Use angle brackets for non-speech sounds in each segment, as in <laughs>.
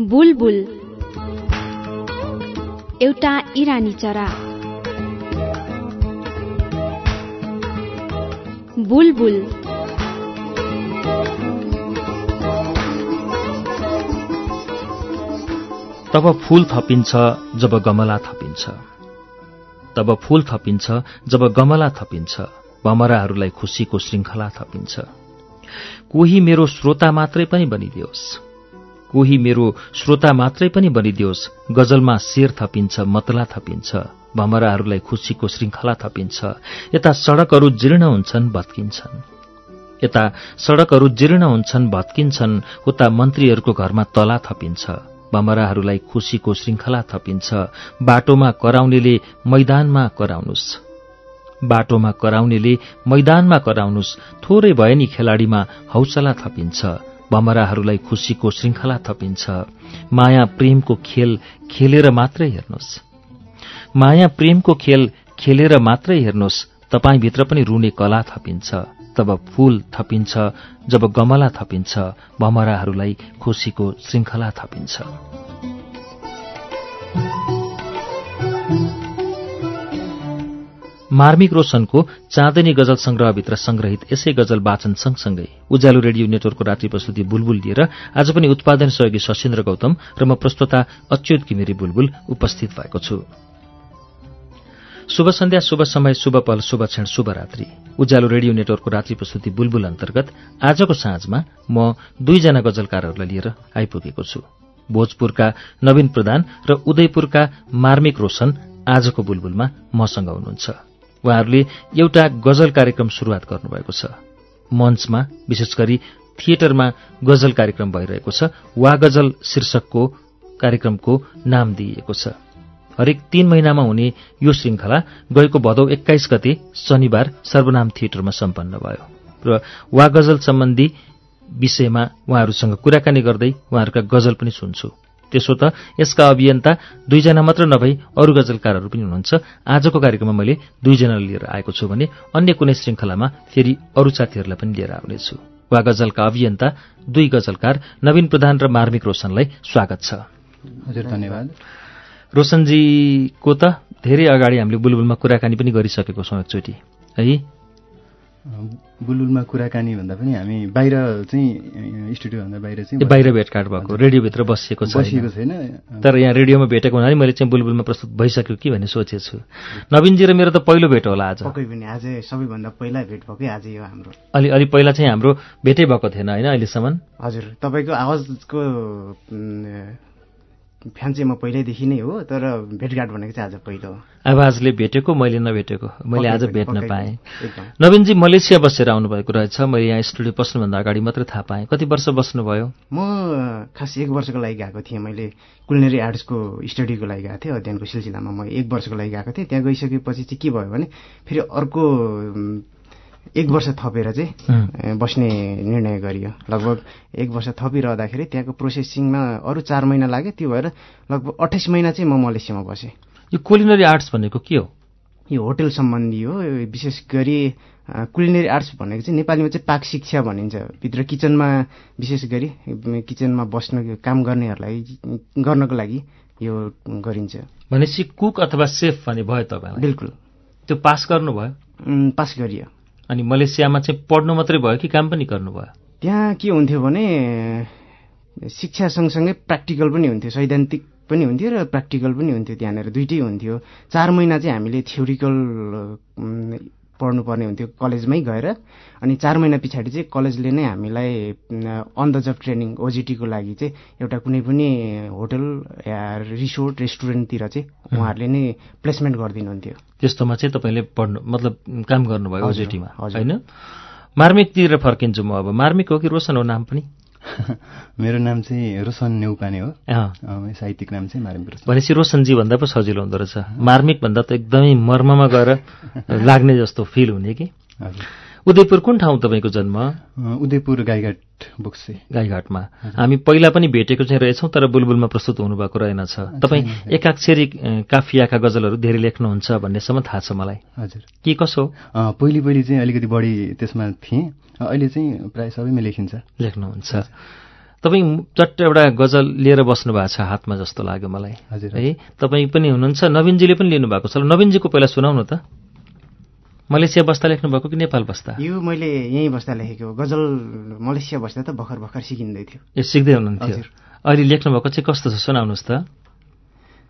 बुलबुल। एउटा इरानी चरा। बुलबुल। तब फूल थपिन्छ जब गमला थपिन्छ। तब फूल थपिन्छ जब गमला थपिन्छ। भमराहरूलाई खुसीको श्रृङ्खला थपिन्छ। कोही मेरो श्रोता मात्रै पनि बनिदियोस्। कोही मेरो श्रोता मात्रै पनि बनिदियोस् गजलमा शेर थपिन्छ मतला थपिन्छ भमराहरूलाई खुसीको श्रृङ्खला थपिन्छ। यता सड़कहरू जीर्ण हुन्छन् भत्किन्छन्। यता सड़कहरू जीर्ण हुन्छन् भत्किन्छन् उता मन्त्रीहरूको घरमा तला थपिन्छ। भमराहरूलाई खुसीको श्रृङ्खला थपिन्छ। बाटोमा कराउनेले मैदानमा कराउनुस्। बाटोमा कराउनेले मैदानमा कराउनुस् थोरै भए नि खेलाडीमा हौसला थपिन्छ भमराहरूलाई खुसीको श्रृङ्खला थपिन्छ। माया प्रेमको खेल खेलेर मात्रै हेर्नुहोस् माया प्रेमको खेल खेलेर मात्रै हेर्नुहोस् तपाईँभित्र पनि रुने कला थपिन्छ तब फूल थपिन्छ जब गमला थपिन्छ भमराहरूलाई खुसीको श्रृङ्खला थपिन्छ। मार्मिक रोशनको चाँदनी गजल संग्रहभित्र संग्रहित यसै गजल वाचन सँगसँगै उज्यालो रेडियो नेटवर्कको रात्रि प्रस्तुति बुलबुल लिएर आज पनि उत्पादन सहयोगी सशिन्द्र गौतम र म प्रस्तोता अच्युत घिमिरी बुलबुल उपस्थित भएको छु। शुभ सन्ध्या शुभ समय शुभ पल शुभ क्षण शुभ रात्रि। उज्यालो रेडियो नेटवर्कको रात्रि प्रस्तुति बुलबुल अन्तर्गत आजको साँझमा म दुईजना गजलकारहरूलाई लिएर आइपुगेको छु। भोजपुरका नवीन प्रधान र उदयपुरका मार्मिक रोशन आजको बुलबुलमा मसँग हुनुहुन्छ। उहाँहरूले एउटा गजल कार्यक्रम शुरूआत गर्नुभएको छ। मञ्चमा विशेष गरी थिएटरमा गजल कार्यक्रम भइरहेको छ। वा गजल शीर्षकको कार्यक्रमको नाम दिइएको छ। हरेक तीन महिनामा हुने यो श्रृङ्खला गएको भदौ एक्काइस गते शनिबार सर्वनाम थिएटरमा सम्पन्न भयो र वा गजल सम्बन्धी विषयमा उहाँहरूसँग कुराकानी गर्दै उहाँहरूका गजल पनि सुन्छु। त्यसो त यसका अभियन्ता दुईजना मात्र नभई अरू गजलकारहरू पनि हुनुहुन्छ। आजको कार्यक्रममा मैले दुईजना लिएर आएको छु भने अन्य कुनै श्रृङ्खलामा फेरि अरू साथीहरूलाई पनि लिएर आउनेछु। वा गजलका अभियन्ता दुई गजलकार नवीन प्रधान र मार्मिक रोशनलाई स्वागत छ। हजुर धन्यवाद। रोशनजीको त धेरै अगाडि हामीले बुलबुलमा कुराकानी पनि गरिसकेको छौँ एकचोटि। है? बुलबुलमा कुराकानी भन्दा पनि हामी बाहिर चाहिँ स्टुडियोभन्दा बाहिर चाहिँ बाहिर भेटघाट भएको रेडियोभित्र बसिएको छ बसिएको छैन। तर यहाँ रेडियोमा भेटेको हुनाले मैले चाहिँ बुलबुलमा प्रस्तुत भइसक्यो कि भन्ने सोचेछु नवीनजी र मेरो त पहिलो भेट होला आज। पक्कै पनि आज सबैभन्दा पहिला भेट भएकै आज यो हाम्रो। अलि अलि पहिला चाहिँ हाम्रो भेटै भएको थिएन होइन अहिलेसम्म? हजुर तपाईँको आवाजको फ्यान चाहिँ म पहिल्यैदेखि नै हो तर भेटघाट भनेको चाहिँ आज पहिलो हो। आवाजले भेटेको मैले नभेटेको? मैले आज भेट्न पाएँ। नवीनजी मलेसिया बसेर आउनुभएको रहेछ। मैले यहाँ स्टुडियो पस्नुभन्दा अगाडि मात्रै थाहा पाएँ। कति वर्ष बस्नुभयो? म खास एक वर्षको लागि गएको थिएँ। मैले कुलिनरी आर्ट्सको स्टडीको लागि गएको थिएँ। अध्ययनको सिलसिलामा म एक वर्षको लागि गएको थिएँ। त्यहाँ गइसकेपछि चाहिँ के भयो भने फेरि अर्को एक वर्ष थपेर चाहिँ बस्ने निर्णय गरियो। लगभग एक वर्ष थपिरहँदाखेरि त्यहाँको प्रोसेसिङमा अरू चार महिना लाग्यो। त्यो भएर लगभग अठाइस महिना चाहिँ म मलेसियामा बसेँ। यो कुलिनरी आर्ट्स भनेको के हो? यो होटल सम्बन्धी हो। विशेष गरी कुलिनरी आर्ट्स भनेको चाहिँ नेपालीमा चाहिँ पाक शिक्षा भनिन्छ। भित्र किचनमा विशेष गरी किचनमा बस्न काम गर्नेहरूलाई गर्नको लागि यो गरिन्छ। भनेपछि कुक अथवा सेफ भन्ने भयो तपाईँलाई? बिल्कुल। त्यो पास गर्नुभयो? पास गरियो। अनि मलेसियामा चाहिँ पढ्नु मात्रै भयो कि काम पनि गर्नुभयो? त्यहाँ के हुन्थ्यो भने शिक्षा सँगसँगै प्र्याक्टिकल पनि हुन्थ्यो सैद्धान्तिक पनि हुन्थ्यो र प्र्याक्टिकल पनि हुन्थ्यो त्यहाँनिर दुइटै हुन्थ्यो। चार महिना चाहिँ हामीले थ्योरिकल पढ्नुपर्ने हुन्थ्यो कलेजमै गएर। अनि चार महिना पछाडि चाहिँ कलेजले नै हामीलाई अन द जब ट्रेनिङ ओजिटीको लागि चाहिँ एउटा कुनै पनि होटल या रिसोर्ट रेस्टुरेन्टतिर चाहिँ उहाँहरूले नै प्लेसमेन्ट गरिदिनुहुन्थ्यो त्यस्तोमा चाहिँ तपाईँले पढ्नु मतलब काम गर्नुभयो ओजिटीमा होइन? मार्मिकतिर फर्किन्छु म अब। मार्मिक हो कि रोशन हो नाम पनि? <laughs> मेरो नाम चाहिँ रोशन नेउपाने हो। साहित्यिक नाम चाहिँ मार्मिक रोशन भनेपछि रोशनजी भन्दा पो सजिलो हुँदो रहेछ। मार्मिक भन्दा त एकदमै मर्ममा गएर <laughs> लाग्ने जस्तो फिल हुने कि? उदयपुर कुन ठाउँ तपाईँको जन्म? उदयपुर गाईघाट बोक्से। गाईघाटमा। हामी पहिला पनि भेटेको चाहिँ रहेछौँ तर बुलबुलमा प्रस्तुत हुनुभएको रहेनछ। तपाईँ एकाक्षरी काफियाका गजलहरू धेरै लेख्नुहुन्छ भन्नेसम्म थाहा छ मलाई। हजुर। के कसो पहिले पहिले चाहिँ अलिकति बढी त्यसमा थिएँ। अहिले चाहिँ प्रायः सबैमा लेखिन्छ। लेख्नुहुन्छ। तपाईँ चट्ट एउटा गजल लिएर बस्नु भएको छ हातमा जस्तो लाग्यो मलाई। हजुर है तपाईँ पनि हुनुहुन्छ। नवीनजीले पनि लिनुभएको छ। नवीनजीको पहिला सुनाउनु त। मलेसिया बस्दा लेख्नुभएको कि नेपाल बस्दा? यो मैले यहीँ बस्दा लेखेको गजल मलेसिया बस्दा त भर्खर भर्खर सिकिँदै थियो। ए सिक्दै हुनुहुन्थ्यो। अहिले लेख्नुभएको चाहिँ कस्तो छ सुनाउनुहोस् त।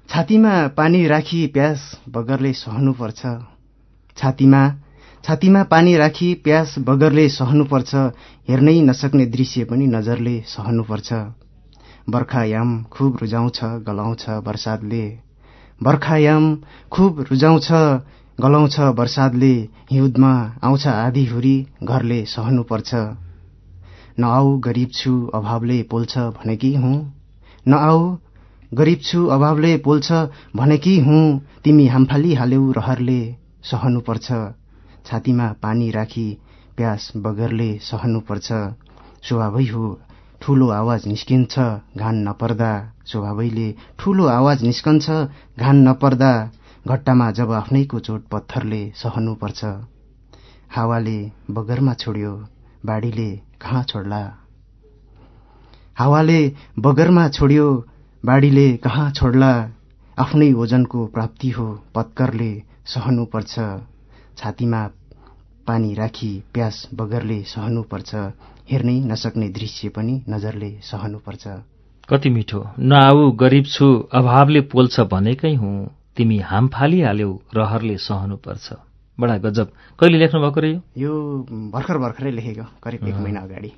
छातीमा पानी राखी प्यास बगरले सहनुपर्छ। छातीमा छातीमा पानी राखी प्यास बगरले सहनुपर्छ हेर्नै नसक्ने दृश्य पनि नजरले सहनुपर्छ। बर्खायाम खुब रुजाउँछ गलाउँछ बर्सातले। बर्खायाम खुब रुजाउँछ गलाउँछ बर्सातले। हिउँदमा आउँछ आधी हुरी घरले सहनुपर्छ। नआऊ गरिब छु अभावले पोल्छ भनेकी हुँ? नआऊ गरिब छु अभावले पोल्छ भनेकी हुँ? तिमी हामफाली हाल्यौ रहरले सहनुपर्छ। छातीमा पानी राखी प्यास बगरले सहनुपर्छ। स्वभावै हो ठूलो आवाज निस्किन्छ घान नपर्दा। स्वभावैले ठूलो आवाज निस्कन्छ घान नपर्दा। घट्टामा जब आफ्नैको चोट पत्थरले सहनुपर्छ। हावाले बगरमा छोड्यो बाढीले कहाँ छोड्ला? हावाले बगरमा छोड्यो बाढीले कहाँ छोड्ला? आफ्नै ओजनको प्राप्ति हो पत्करले सहनुपर्छ। छातीमा पानी राखी प्यास बगरले सहनुपर्छ। हेर्नै नसक्ने दृश्य पनि नजरले सहनुपर्छ। कति मिठो। नआऊ गरिब छु अभावले पोल्छ भनेकै हुँ। तिमी हाम फालिहाल्यौ रहरले सहनुपर्छ। बडा गजब। कहिले लेख्नु भएको रे यो भर्खर भर्खरै लेखेको करिब एक महिना अगाडि।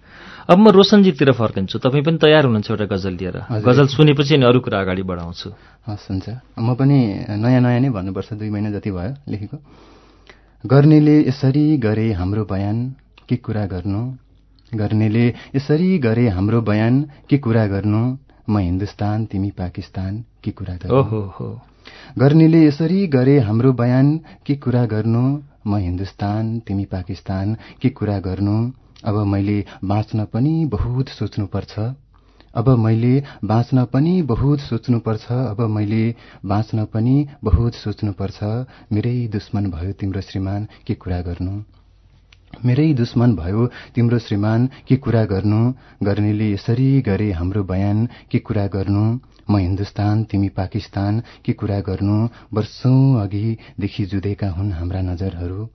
अब म रोशनजीतिर फर्किन्छु। तपाईँ पनि तयार हुनुहुन्छ एउटा गजल लिएर गजल सुनेपछि अनि अरू कुरा अगाडि बढाउँछु। हस् हुन्छ। म पनि नयाँ नयाँ नै भन्नुपर्छ दुई महिना जति भयो लेखेको। गर्नेले यसरी गरे हाम्रो बयान के कुरा गर्नु? गर्नेले यसरी गरे हाम्रो बयान के कुरा गर्नु? म हिन्दुस्तान तिमी पाकिस्तान के कुरा गर्नु? गर्नेले यसरी गरे हाम्रो बयान के कुरा गर्नु? म हिन्दुस्तान तिमी पाकिस्तान के कुरा गर्नु? अब मैले बाँच्न पनि बहुत सोच्नुपर्छ। अब मैले बाँच्न पनि बहुत सोच्नुपर्छ अब मैले बाँच्न पनि बहुत सोच्नुपर्छ। मेरै दुश्मन भयो तिम्रो श्रीमान के कुरा गर्नु? मेरै दुश्मन भयो तिम्रो श्रीमान के कुरा गर्नु? गर्नेले यसरी गरे हाम्रो बयान के कुरा गर्नु? म हिन्दुस्तान तिमी पाकिस्तान के कुरा गर्नु? वर्षौं अघिदेखि जुधेका हुन् हाम्रा नजरहरू।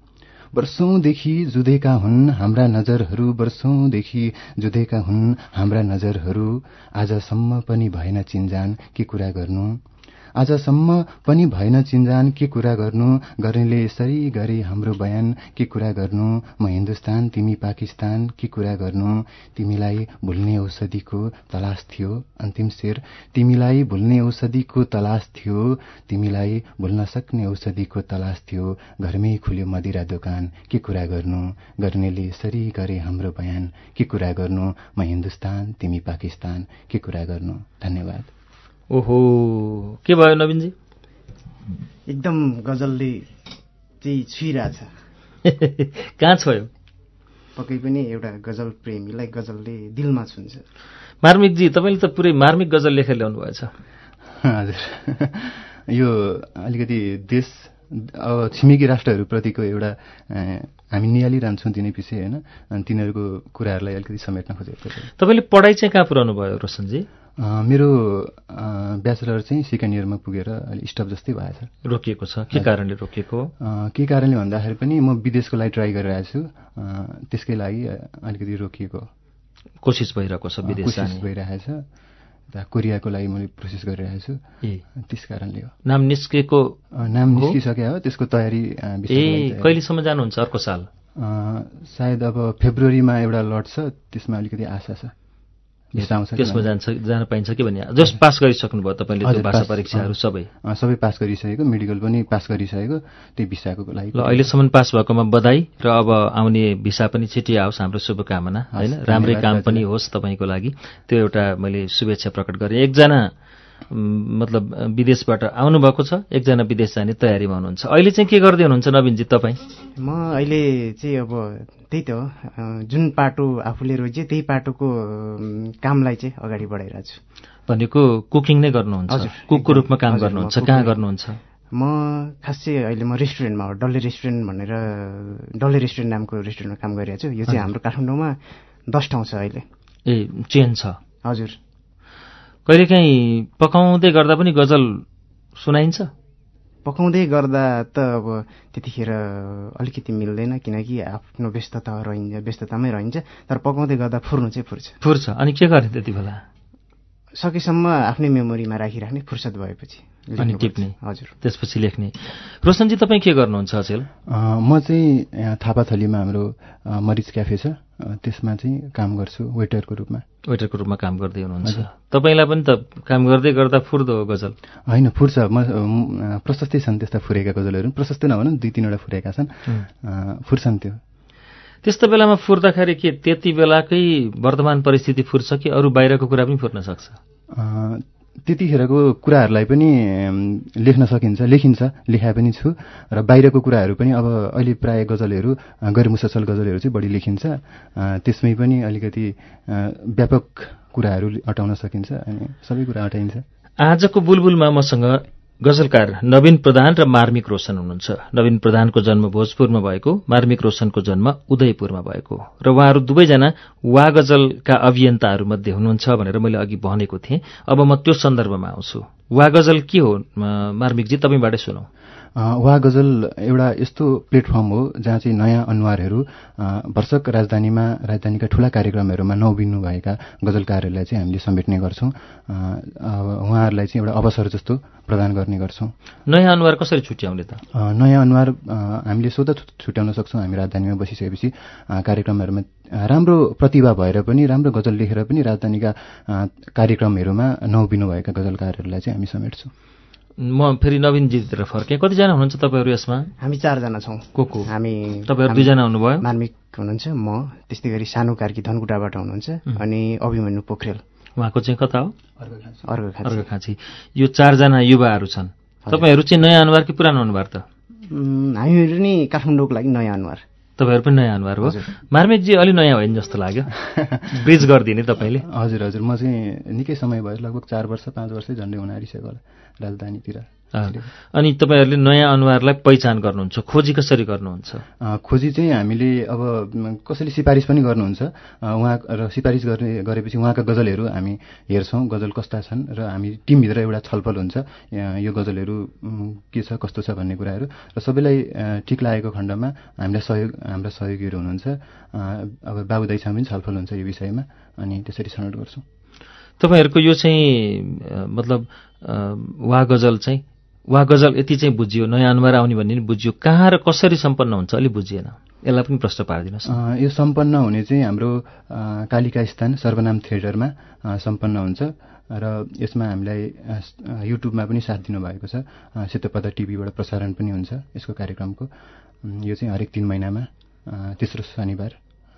वर्षौंदेखि जुधेका हुन् हाम्रा नजरहरू वर्षौंदेखि जुधेका हुन् हाम्रा नजरहरू। आजसम्म पनि भएन चिन्जान के कुरा गर्नु। आजसम्म पनि भएन चिन्जान के कुरा गर्नु? गर्नेले यसरी गरे हाम्रो बयान के कुरा गर्नु? म हिन्दुस्तान तिमी पाकिस्तान के कुरा गर्नु? तिमीलाई भुल्ने औषधिको तलास थियो। अन्तिम शेर तिमीलाई भुल्ने औषधिको तलास थियो। तिमीलाई भुल्न सक्ने औषधिको तलास थियो। घरमै खुल्यो मदिरा दोकान के कुरा गर्नु? गर्नेले यसरी गरे हाम्रो बयान के कुरा गर्नु? म हिन्दुस्तान तिमी पाकिस्तान के कुरा गर्नु? धन्यवाद। ओहो। के भयो नवीनजी? एकदम गजलले चाहिँ छुइरहेछ <laughs> कहाँ छोयो? पक्कै पनि एउटा गजल प्रेमीलाई गजलले दिलमा छुन्छ। मार्मिकजी तपाईँले त पुरै मार्मिक गजल लेखेर ल्याउनु भएछ हजुर। यो अलिकति देश अब छिमेकी राष्ट्रहरूप्रतिको एउटा हामी निहालिरहन्छौँ दिनै पछि होइन? अनि तिनीहरूको कुराहरूलाई अलिकति समेट्न खोजेको तपाईँले पढाइ चाहिँ कहाँ पुऱ्याउनु भयो रोशनजी? मेरो ब्याचलर चाहिँ सेकेन्ड इयरमा पुगेर अहिले स्टप जस्तै भएछ। रोकिएको छ। के कारणले रोकिएको? के कारणले भन्दाखेरि पनि म विदेशको लागि ट्राई गरिरहेको छु। त्यसकै लागि अलिकति रोकिएको। कोसिस भइरहेको छ विदेश भइरहेछ। कोरियाको लागि मैले प्रोसेस गरिरहेको छु। त्यस कारणले हो। नाम निस्केको नाम निस्किसक्यो हो। त्यसको तयारी ए कहिलेसम्म जानुहुन्छ अर्को साल? सायद अब फेब्रुअरीमा एउटा लट छ। त्यसमा अलिकति आशा छ। त्यसमा जान्छ जान पाइन्छ कि भन्ने। जस पास गरिसक्नुभयो तपाईँले त्यो भाषा परीक्षाहरू सबै। सबै पास गरिसकेको मेडिकल पनि पास गरिसकेको त्यही भिसाको लागि। ल अहिलेसम्म पास भएकोमा बधाई र अब आउने भिसा पनि छिटी आओस् हाम्रो शुभकामना होइन? राम्रै काम पनि होस् तपाईँको लागि। त्यो एउटा मैले शुभेच्छा प्रकट गरेँ। एकजना मतलब विदेशबाट आउनुभएको छ। एकजना विदेश जाने तयारीमा हुनुहुन्छ। अहिले चाहिँ के गर्दै हुनुहुन्छ नवीनजी तपाईँ? म अहिले चाहिँ अब त्यही त हो। जुन पाटो आफूले रोजे त्यही पाटोको कामलाई चाहिँ अगाडि बढाइरहेको छु। भनेको कुकिङ नै गर्नुहुन्छ। कुकको। रूपमा काम गर्नुहुन्छ। कहाँ गर्नुहुन्छ? म खास चाहिँ अहिले म रेस्टुरेन्टमा हो। डल्ले रेस्टुरेन्ट भनेर डल्ले रेस्टुरेन्ट नामको रेस्टुरेन्टमा काम गरिरहेको छु। यो चाहिँ हाम्रो काठमाडौँमा दस ठाउँ छ अहिले। ए चेन छ। हजुर। कहिलेकाहीँ पकाउँदै गर्दा पनि गजल सुनाइन्छ? पकाउँदै गर्दा त अब त्यतिखेर अलिकति मिल्दैन किनकि आफ्नो व्यस्तता रहन्छ व्यस्ततामै रहन्छ तर पकाउँदै गर्दा फुर्नु चाहिँ फुर्छ। फुर्छ। अनि के गर्ने त्यति बेला सकेसम्म आफ्नै मेमोरीमा राखिराख्ने फुर्सद भएपछि अनि। टिप्ने। हजुर। त्यसपछि लेख्ने। रोशनजी तपाईँ के गर्नुहुन्छ अचेल? म चाहिँ यहाँ थापाथलीमा हाम्रो मरिच क्याफे छ। त्यसमा चाहिँ काम गर्छु वेटरको रूपमा। वेटरको रूपमा काम गर्दै हुनुहुन्छ। तपाईँलाई पनि त काम गर्दै गर्दा फुर्दो हो गजल। होइन फुर्छ। म प्रशस्तै छन् त्यस्ता फुरेका गजलहरू। प्रशस्तै नभनौँ दुई तिनवटा फुरेका छन्। फुर्छन् त्यो। त्यस्तो बेलामा फुर्दाखेरि के त्यति बेलाकै वर्तमान परिस्थिति फुर्छ कि अरू बाहिरको कुरा पनि फुर्न सक्छ? त्यतिखेरको कुराहरूलाई पनि लेख्न सकिन्छ लेखिन्छ लेखाए पनि छु। र बाहिरको कुराहरू पनि अब अहिले प्राय गजलहरू अ, गैरमुससल गजलहरू चाहिँ बढी लेखिन्छ। त्यसमै पनि अलिकति व्यापक कुराहरू अटाउन सकिन्छ अनि सबै कुरा अटाइन्छ आजको बुलबुलमा मसँग गजलकार नवीन प्रधान र मार्मिक रोशन हुनुहुन्छ। नवीन प्रधानको जन्म भोजपुरमा भएको मार्मिक रोशनको जन्म उदयपुरमा भएको। र उहाँहरू दुवैजना वा गजलका अभियन्ताहरूमध्ये हुनुहुन्छ भनेर मैले अघि भनेको थिएँ। अब म त्यो सन्दर्भमा आउँछु। वा गजल के हो मार्मिकजी तपाईँबाटै सुनौ। वा गजल एउटा यस्तो प्लेटफर्म हो जहाँ चाहिँ नयाँ अनुहारहरू भर्सक राजधानीमा राजधानीका ठुला कार्यक्रमहरूमा नउभिन्नु भएका गजलकारहरूलाई चाहिँ हामीले समेट्ने गर्छौँ। उहाँहरूलाई चाहिँ एउटा अवसर जस्तो प्रदान गर्ने गर्छौँ। नयाँ अनुहार कसरी छुट्याउने त? नयाँ अनुहार हामीले स्वतः छुट्याउन सक्छौँ। हामी राजधानीमा बसिसकेपछि कार्यक्रमहरूमा राम्रो प्रतिभा भएर पनि राम्रो गजल लेखेर पनि राजधानीका कार्यक्रमहरूमा नउभिनु भएका गजलकारहरूलाई चाहिँ हामी समेट्छौँ। म फेरि नवीनजीतिर फर्केँ। कतिजना हुनुहुन्छ तपाईँहरू यसमा? हामी चारजना छौँ। को को? हामी तपाईँहरू दुईजना हुनुभयो? मार्मिक हुनुहुन्छ म त्यस्तै गरी सानो कार्की धनकुटाबाट हुनुहुन्छ अनि अभिमन्यु पोखरेल। उहाँको चाहिँ कता हो? अर्को खाँची। अर्घाखाँची यो चारजना युवाहरू छन्। तपाईँहरू चाहिँ नयाँ अनुहार कि पुरानो अनुहार त? हामीहरू नि काठमाडौँको लागि नयाँ अनुहार। तपाईँहरू पनि नयाँ अनुहार हो। मार्मिकजी अलि नयाँ होइन जस्तो लाग्यो। <laughs> ब्रिज गरिदिने तपाईँले। हजुर हजुर। म चाहिँ निकै समय भयो लगभग चार वर्ष पाँच वर्षै झन्डै हुन आँटिसक्यो होला। राजधानीतिर। अनि तपाईँहरूले नयाँ अनुहारलाई पहिचान गर्नुहुन्छ खोजी कसरी गर्नुहुन्छ? खोजी चाहिँ हामीले अब कसैले सिफारिस पनि गर्नुहुन्छ। उहाँ र सिफारिस गर्ने गरेपछि उहाँका गजलहरू हामी हेर्छौँ। गजल कस्ता छन् र हामी टिमभित्र एउटा छलफल हुन्छ। यो गजलहरू के छ कस्तो छ भन्ने कुराहरू। र सबैलाई ठिक लागेको खण्डमा हामीलाई सहयोग हाम्रा सहयोगीहरू हुनुहुन्छ। अब बाबु दाइसँग पनि छलफल हुन्छ यो विषयमा। अनि त्यसरी छनौट गर्छौँ। तपाईँहरूको यो चाहिँ मतलब वा गजल चाहिँ वा गजल यति चाहिँ बुझियो नयाँ अनुहार आउने भन्ने नि बुझियो कहाँ र कसरी सम्पन्न हुन्छ अलि बुझिएन। यसलाई पनि प्रश्न पारिदिनुहोस् यो सम्पन्न हुने चाहिँ हाम्रो कालिका स्थान सर्वनाम थिएटरमा सम्पन्न हुन्छ र यसमा हामीलाई युट्युबमा पनि साथ दिनुभएको छ। सेतोपदा टिभीबाट प्रसारण पनि हुन्छ यसको कार्यक्रमको। यो चाहिँ हरेक तिन महिनामा तेस्रो शनिबार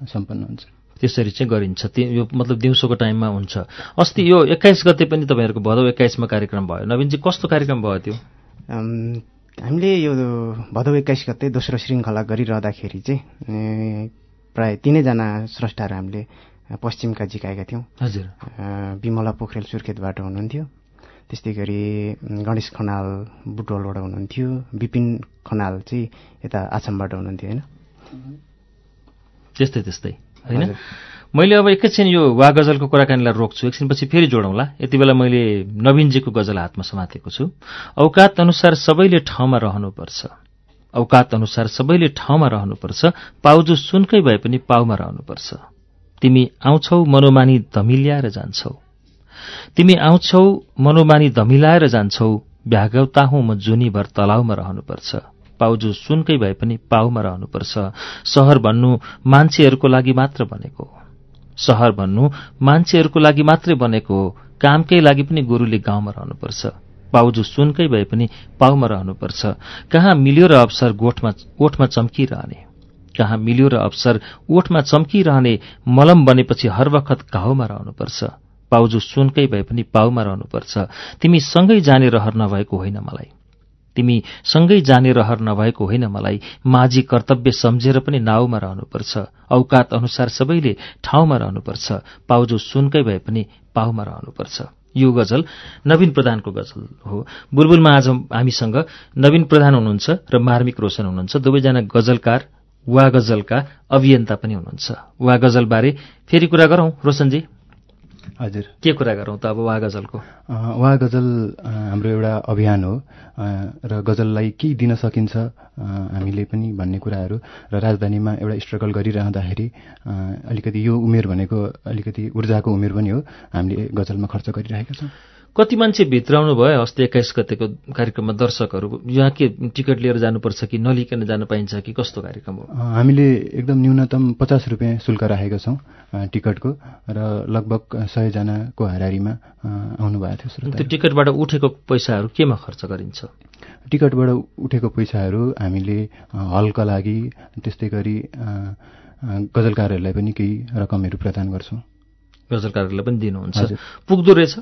सम्पन्न हुन्छ। त्यसरी चाहिँ गरिन्छ। यो मतलब दिउँसोको टाइममा हुन्छ। अस्ति यो एक्काइस गते पनि तपाईँहरूको भदौ एक्काइसमा कार्यक्रम भयो। नवीनजी कस्तो कार्यक्रम भयो त्यो? हामीले यो भदौ एक्काइस गते दोस्रो श्रृङ्खला गरिरहँदाखेरि चाहिँ प्राय तिनैजना स्रष्टाहरू हामीले पश्चिमका जिकाएका थियौँ। हजुर। अ, विमला पोखरेल सुर्खेतबाट हुनुहुन्थ्यो। त्यस्तै गरी गणेश खनाल बुटवलबाट हुनुहुन्थ्यो। विपिन खनाल चाहिँ यता आसामबाट हुनुहुन्थ्यो होइन? त्यस्तै त्यस्तै। होइन। मैले अब एकैछिन यो वा गजलको कुराकानीलाई रोक्छु। एकछिनपछि फेरि जोडौँला। यति बेला मैले नवीनजीको गजल हातमा समातेको छु। औकात अनुसार सबैले ठाउँमा रहनुपर्छ। औकात अनुसार सबैले ठाउँमा रहनुपर्छ। पाउजु सुनकै भए पनि पाउमा रहनुपर्छ। तिमी आउँछौ मनोमानी धमिल्याएर जान्छौ। तिमी आउँछौ मनोमानी धमिलाएर जान्छौ। भ्यागौता हुँ म जुनीभर तलाउमा रहनुपर्छ। पाउजु सुनकै भए पनि पाउमा रहनुपर्छ। सहर भन्नु मान्छेहरूको लागि मात्र बनेको हो। सहर भन्नु मान्छेहरूको लागि मात्रै बनेको हो। कामकै लागि पनि गोरुले गाउँमा रहनुपर्छ। पाउजु सुनकै भए पनि पाउमा रहनुपर्छ। कहाँ मिल्यो र अवसर गोठमा ओठमा चम्किरहने। कहाँ मिल्यो र अवसर ओठमा चम्किरहने मलम बनेपछि हर वखत घाउमा रहनुपर्छ। पाउजु सुनकै भए पनि पाउमा रहनुपर्छ। तिमी सँगै जाने रहर नभएको होइन मलाई। तिमी सँगै जाने रहर नभएको होइन मलाई। माझी कर्तव्य सम्झेर पनि नाउमा रहनुपर्छ। औकात अनुसार सबैले ठाउँमा रहनुपर्छ। पाउजु सुनकै भए पनि पाउमा रहनुपर्छ। यो गजल नवीन प्रधानको गजल हो। बुलबुलमा आज हामीसँग नवीन प्रधान हुनुहुन्छ र मार्मिक रोशन हुनुहुन्छ। दुवैजना गजलकार वा गजलका अभियन्ता पनि हुनुहुन्छ। वा गजलबारे फेरि कुरा गरौँ। रोशनजी। हजुर। के कुरा गरौँ त अब वा गजलको? वा गजल हाम्रो एउटा अभियान हो। र गजललाई के दिन सकिन्छ हामीले पनि भन्ने कुराहरू र राजधानीमा एउटा स्ट्रगल गरिरहँदाखेरि अलिकति यो उमेर भनेको अलिकति ऊर्जाको उमेर पनि हो। हामीले गजलमा खर्च गरिरहेका छौँ। कति मान्छे भित्राउनु भयो अस्ति एक्काइस गतेको कार्यक्रममा दर्शकहरू? यहाँ के टिकट लिएर जानुपर्छ कि नलिकन जान पाइन्छ कि कस्तो कार्यक्रम हो? हामीले एकदम न्यूनतम पचास रुपियाँ शुल्क राखेका छौँ टिकटको र लगभग सयजनाको हारिमा आउनुभएको थियो त्यो टिकटबाट उठेको पैसाहरू केमा खर्च गरिन्छ? टिकटबाट उठेको पैसाहरू हामीले हलका लागि त्यस्तै गरी गजलकारहरूलाई पनि केही रकमहरू प्रदान गर्छौँ। गजलकारहरूलाई पनि दिनुहुन्छ। पुग्दो रहेछ?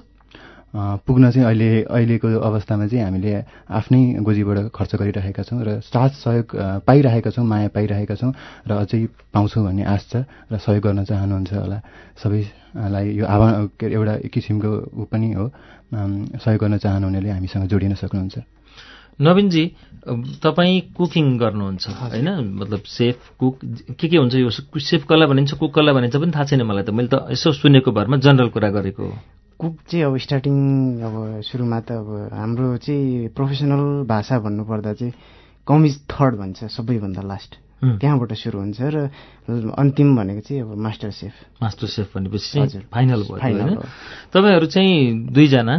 पुग्न चाहिँ अहिले अहिलेको अवस्थामा चाहिँ हामीले आफ्नै गोजीबाट खर्च गरिरहेका छौँ र साथ सहयोग पाइरहेका छौँ माया पाइरहेका छौँ र अझै पाउँछौँ भन्ने आश छ र सहयोग गर्न चाहनुहुन्छ होला। सबैलाई यो आवा एउटा किसिमको ऊ पनि हो। सहयोग गर्न चाहनुहुनेले हामीसँग जोडिन सक्नुहुन्छ। नवीनजी तपाईँ कुकिङ गर्नुहुन्छ होइन? मतलब सेफ कुक के के हुन्छ यो सेफ कसलाई भनिन्छ कुक कसलाई भनिन्छ पनि थाहा छैन मलाई त। मैले त यसो सुनेको भरमा जनरल कुरा गरेको हो। कुक चाहिँ अब स्टार्टिङ अब सुरुमा त अब हाम्रो चाहिँ प्रोफेसनल भाषा भन्नुपर्दा चाहिँ कम इज थर्ड भन्छ सबैभन्दा लास्ट त्यहाँबाट सुरु हुन्छ र अन्तिम भनेको चाहिँ अब मास्टर सेफ। मास्टर सेफ भनेपछि फाइनल भयो होइन? तपाईँहरू चाहिँ दुईजना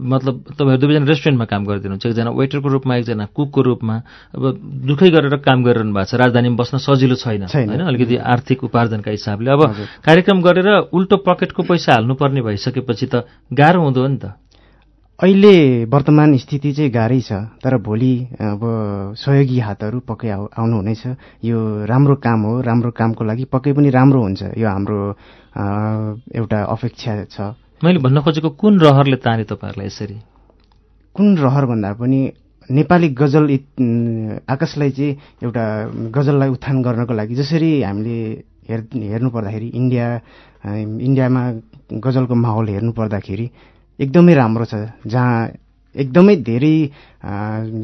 मतलब तपाईँहरू दुईजना रेस्टुरेन्टमा काम गरिदिनुहुन्छ एकजना वेटरको रूपमा एकजना कुकको रूपमा। अब दुःखै गरेर काम गरिरहनु भएको छ। राजधानीमा बस्न सजिलो छैन होइन? अलिकति आर्थिक उपार्जनका हिसाबले। अब कार्यक्रम गरेर उल्टो पकेटको पैसा हाल्नुपर्ने भइसकेपछि त गाह्रो हुँदो हो नि त। अहिले वर्तमान स्थिति चाहिँ गाह्रै छ तर भोलि अब सहयोगी हातहरू पक्कै आउ आउनुहुनेछ। यो राम्रो काम हो राम्रो कामको लागि पक्कै पनि राम्रो हुन्छ। यो हाम्रो एउटा अपेक्षा छ। मैले भन्न खोजेको कुन रहरले ताने तपाईँहरूलाई यसरी? कुन रहर भन्दा पनि नेपाली गजल आकाशलाई चाहिँ एउटा गजललाई उत्थान गर्नको लागि जसरी हामीले हेर् हेर्नु पर्दाखेरि इन्डिया इन्डियामा गजलको माहौल हेर्नु पर्दाखेरि एकदमै राम्रो छ। जहाँ एकदमै धेरै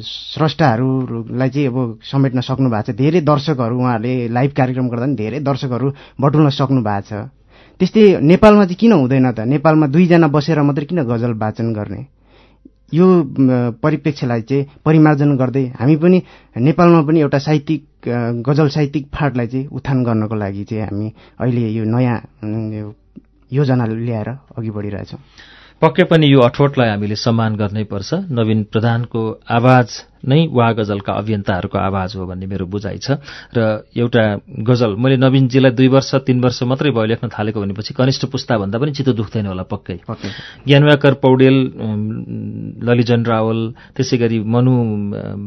स्रष्टाहरूलाई चाहिँ अब समेट्न सक्नु भएको छ। धेरै दर्शकहरू उहाँहरूले लाइभ कार्यक्रम गर्दा पनि धेरै दर्शकहरू बटुल्न सक्नु भएको छ। त्यस्तै नेपालमा चाहिँ किन हुँदैन त? नेपालमा दुईजना बसेर मात्रै किन गजल वाचन गर्ने? यो परिप्रेक्ष्यलाई चाहिँ परिमार्जन गर्दै हामी पनि नेपालमा पनि एउटा साहित्यिक गजल साहित्यिक फाँटलाई चाहिँ उत्थान गर्नको लागि चाहिँ हामी अहिले यो नयाँ योजना ल्याएर अघि बढिरहेछौँ। पक्कै पनि यो अठोटलाई हामीले सम्मान गर्नै पर्छ। नवीन प्रधानको आवाज नै वा गजलका अभियन्ताहरूको आवाज हो भन्ने मेरो बुझाइ छ। र एउटा गजल मैले नवीनजीलाई दुई वर्ष तीन वर्ष मात्रै भयो लेख्न थालेको भनेपछि कनिष्ठ पुस्ताभन्दा पनि चित्त दुख्दैन होला पक्कै। ज्ञानवाकर पौडेल ललिजन रावल त्यसै गरी मनु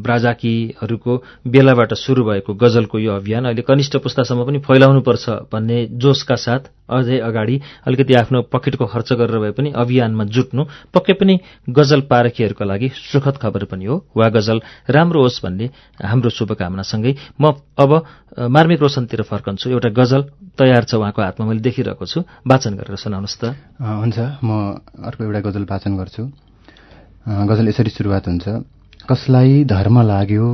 ब्राजाकीहरूको बेलाबाट सुरु भएको गजलको यो अभियान अहिले कनिष्ठ पुस्तासम्म पनि फैलाउनुपर्छ भन्ने जोसका साथ अझै अगाडि अलिकति आफ्नो पकेटको खर्च गरेर भए पनि अभियानमा जुट्नु पक्कै पनि गजल पारखीहरूका लागि सुखद खबर पनि हो। वा गजल राम्रो होस् भन्ने हाम्रो शुभकामनासँगै म अब मार्मिक रोशनतिर फर्कन्छु। एउटा गजल तयार छ उहाँको हातमा मैले देखिरहेको छु। वाचन गरेर सुनाउनुहोस् त। हुन्छ। म अर्को एउटा गजल वाचन गर्छु। गजल यसरी सुरुवात हुन्छ। कसलाई धर्म लाग्यो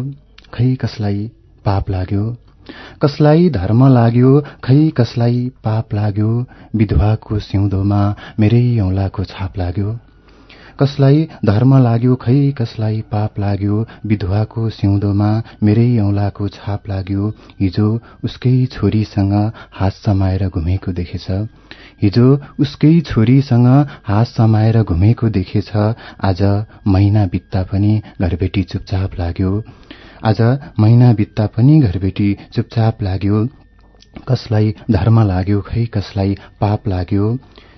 खै कसलाई पाप लाग्यो? कसलाई धर्म लाग्यो खै कसलाई पाप लाग्यो? विधवाको सिउँदोमा मेरै औँलाको छाप लाग्यो। कसलाई धर्म लाग्यो खै कसलाई पाप लाग्यो विधवाको सिउँदोमा मेरै औँलाको छाप लाग्यो हिजो उसकै छोरीसँग हात समाएर घुमेको देखेछ। हिजो उसकै छोरीसँग हात समाएर घुमेको देखेछ आज महिना बित्ता पनि घरबेटी चुपचाप लाग्यो। आज महिना बित्ता पनि घरबेटी चुपचाप लाग्यो। कसलाई धर्म लाग्यो खै कसलाई पाप लाग्यो।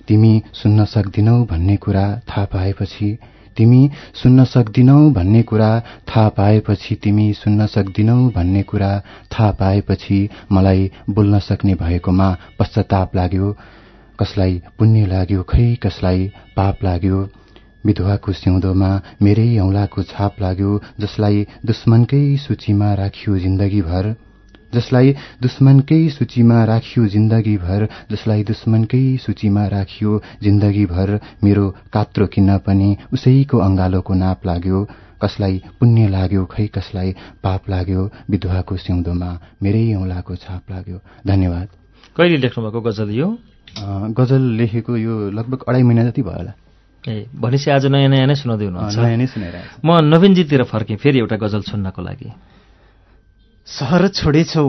तिमी सुन्न सक्दिनौ भन्ने कुरा थाहा पाएपछि तिमी सुन्न सक्दिनौ भन्ने कुरा थाहा पाएपछि तिमी सुन्न सक्दिनौ भन्ने कुरा थाहा पाएपछि मलाई बोल्न सक्ने भएकोमा पश्चाताप लाग्यो। कसलाई पुण्य लाग्यो खै कसलाई पाप लाग्यो। विधवाको सिउँदोमा मेरै औँलाको छाप लाग्यो जसलाई दुश्मनकै सूचीमा राखियो जिन्दगीभर। जसलाई दुश्मनकै सूचीमा राखियो जिन्दगीभर जसलाई दुश्मनकै सूचीमा राखियो जिन्दगीभर मेरो कात्रो किन्न पनि उसैको अङ्गालोको नाप लाग्यो। कसलाई पुण्य लाग्यो खै कसलाई पाप लाग्यो विधवाको सिउँदोमा मेरै औँलाको छाप लाग्यो। धन्यवाद। कहिले लेख्नुभएको गजल यो? गजल लेखेको यो लगभग अढाई महिना जति भयो होला। ए भनेपछि आज नयाँ नयाँ नै सुनाउँदै हुनुहुन्छ। नयाँ नै सुनाइरहेको म नवीनजीतिर फर्केँ फेरि एउटा गजल सुन्नको लागि। सहर छोडेछौ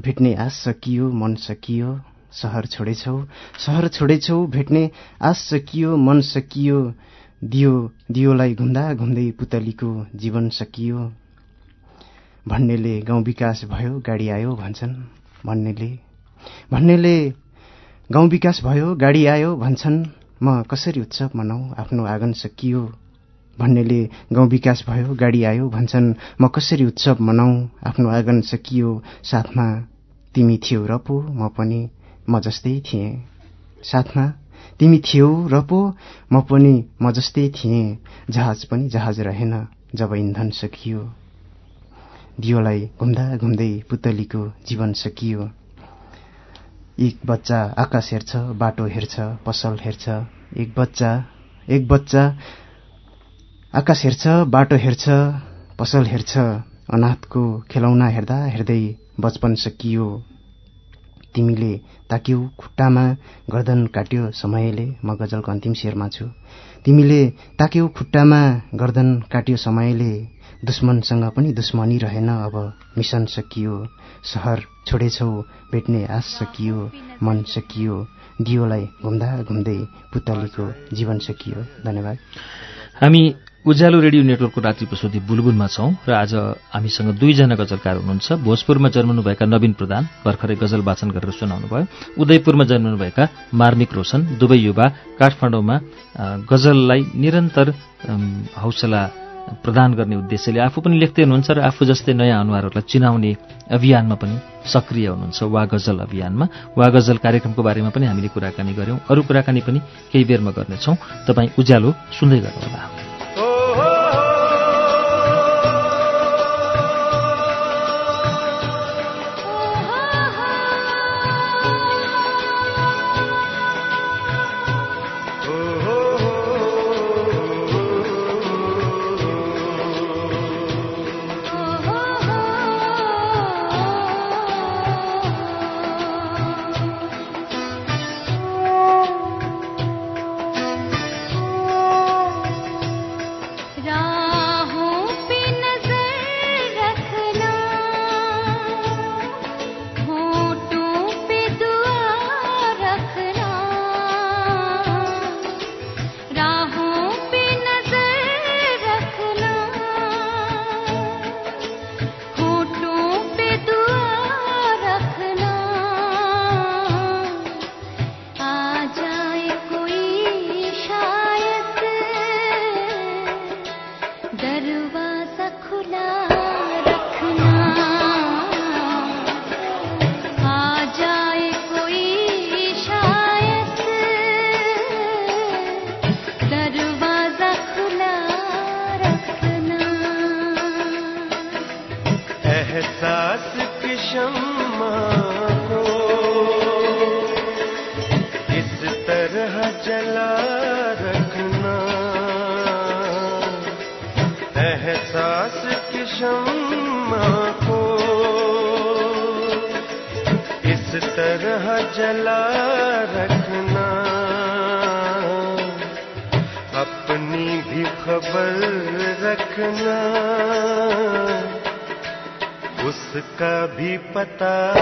भेट्ने आश सकियो मन सकियो। सहर छोडेछौ सहर छोडेछौ भेट्ने आश सकियो मन सकियो। दियो दियोलाई घुम्दा घुम्दै पुतलीको जीवन सकियो। भन्नेले गाउँ विकास भयो गाडी आयो भन्छन् भन्नेले। भन्नेले गाउँ विकास भयो गाडी आयो भन्छन्। म कसरी उत्सव मनाऊ आफ्नो आँगन सकियो। भन्नेले गाउँ विकास भयो गाडी आयो भन्छन् म कसरी उत्सव मनाऊ आफ्नो आँगन सकियो साथमा। तिमी थियौ र पो म पनि म जस्तै थिएँ। साथमा तिमी थियौ र पो म पनि म जस्तै थिएँ। जहाज पनि जहाज रहेन जब इन्धन सकियो। दियोलाई घुम्दा घुम्दै पुतलीको जीवन सकियो। एक बच्चा आकाश हेर्छ बाटो हेर्छ पसल हेर्छ। एक बच्चा एक बच्चा आकाश हेर्छ बाटो हेर्छ पसल हेर्छ अनाथको खेलौना हेर्दा हेर्दै बचपन सकियो। तिमीले ताक्यौ खुट्टामा गर्दन काट्यो समयले म गजलको अन्तिम शेरमा छु। तिमीले ताक्यौ खुट्टामा गर्दन काट्यो समयले दुश्मनसँग पनि दुश्मनी रहेन अब मिसन सकियो। सहर छोडेछौ भेट्ने आश सकियो मन सकियो दियोलाई घुम्दा घुम्दै पुतलीको जीवन सकियो। धन्यवाद। हामी उज्यालो रेडियो नेटवर्कको रात्रि प्रस्तुति बुलबुलमा छौं र आज हामीसँग दुईजना गजलकार हुनुहुन्छ। भोजपुरमा जन्मनुभएका नवीन प्रधान भर्खरै गजल वाचन गरेर सुनाउनुभयो। उदयपुरमा जन्मनुभएका मार्मिक रोशन दुवै युवा काठमाडौँमा गजललाई निरन्तर हौसला प्रदान गर्ने उद्देश्यले आफू पनि लेख्दै हुनुहुन्छ र आफू जस्तै नयाँ अनुहारहरूलाई चिनाउने अभियानमा पनि सक्रिय हुनुहुन्छ। वा गजल अभियानमा वा गजल कार्यक्रमको बारेमा पनि हामीले कुराकानी गऱ्यौँ अरू कुराकानी पनि केही बेरमा गर्नेछौँ। तपाईँ उज्यालो सुन्दै गर्नुहोला। احساس کی شمع کو۔ اس طرح جلا رکھنا۔ اپنی بھی خبر رکھنا۔ اس کا بھی پتا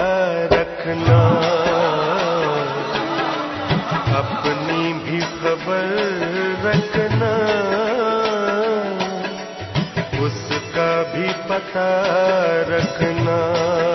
رکھنا۔ اپنی بھی خبر رکھنا۔ پتہ رکھنا۔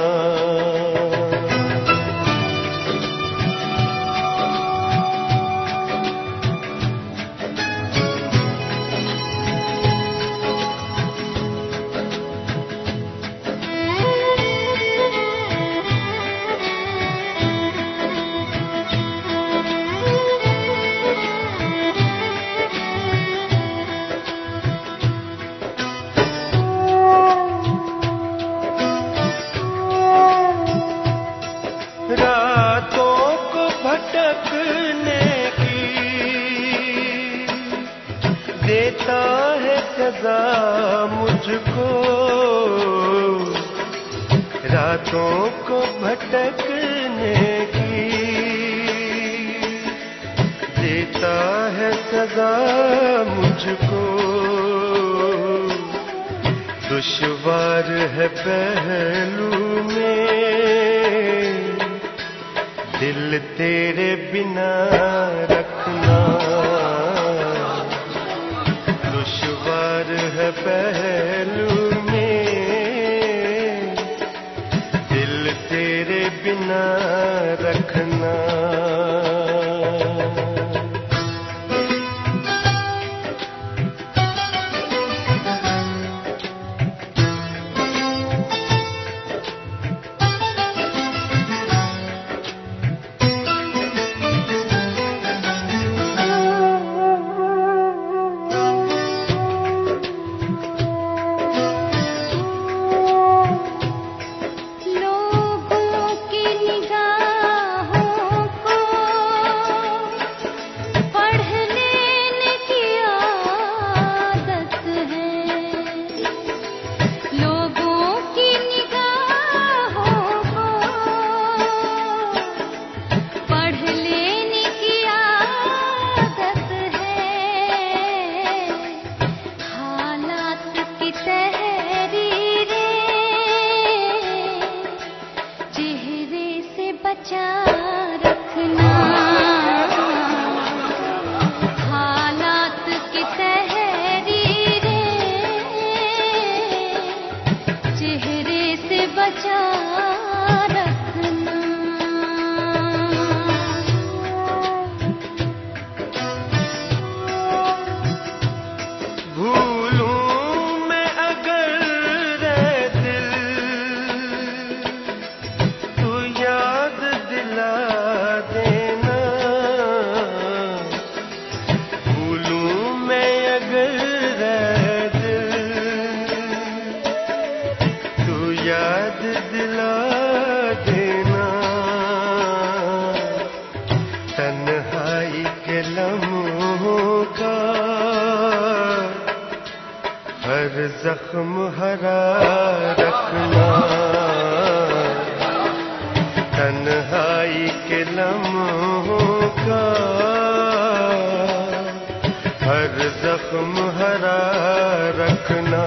सजा मुझको रातों को भटकने की देता है सजा मुझको दुश्वार है पहलू में दिल तेरे बिना रखना दुश्वार है पहलू में दिल तेरे बिना रखना लोगों हर जख्म हरा रखना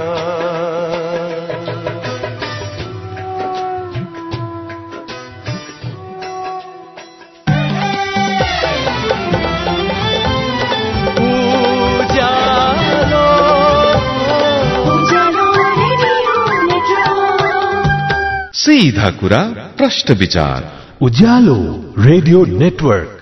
सीधा कुरा प्रश्न विचार उज्यालो रेडियो नेटवर्क